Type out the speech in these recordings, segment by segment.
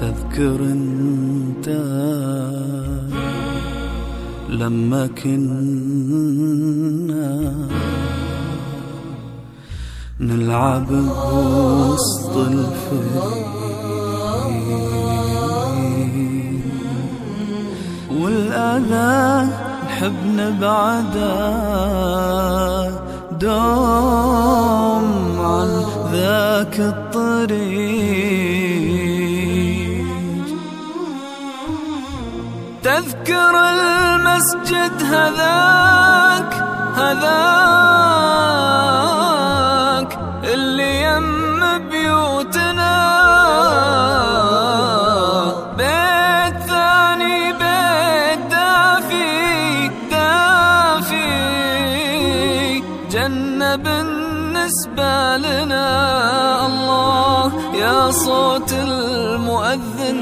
تذكر انت لما كنا نلعب وسط الفريق. والآلة نحب نبعدا دوم عن ذاك الطريق. تذكر المسجد هذاك هذاك جنة بالنسبة لنا الله يا صوت المؤذن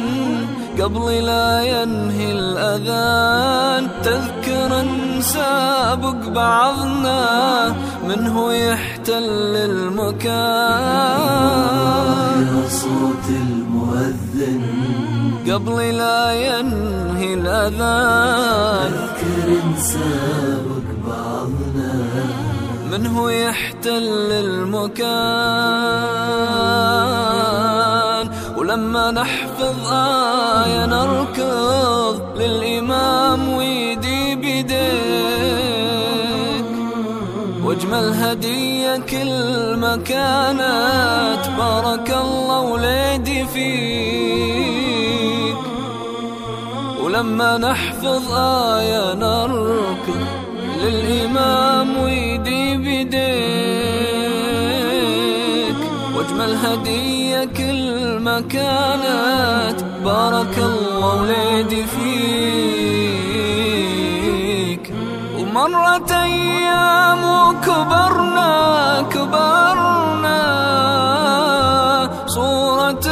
قبل لا ينهي الأذان. تذكر نسابق بعضنا من هو يحتل المكان. يا صوت المؤذن قبل لا ينهي الأذان. اذكر نسابق بعضنا. من هو يحتل المكان؟ ولما نحفظ آية نركض للإمام ويدي بيديك. واجمل هدية كل ما كانت بارك الله وليدي فيك. ولما نحفظ آية نركض للإمام بيديك واجمل هدية كل ما كانت. بارك الله وليدي فيك. ومرت أيام وكبرنا كبرنا. صورة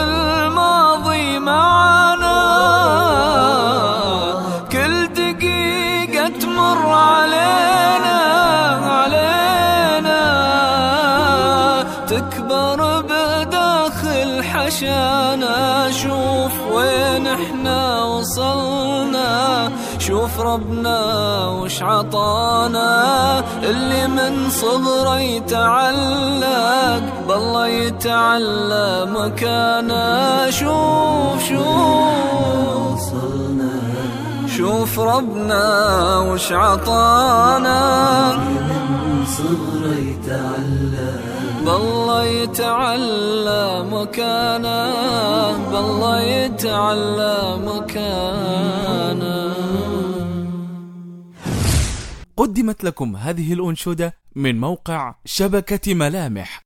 بداخل حشانا شوف وين إحنا وصلنا. شوف ربنا وش عطانا. اللي من صغره يتعلق بالله يتعلى مكانا شوف شوف. وصلنا شوف ربنا وش عطانا. من صغره يتعلم بالله يتعلى مكانا بالله يتعلى مكانا قدمت لكم هذه الأنشودة من موقع شبكة ملامح.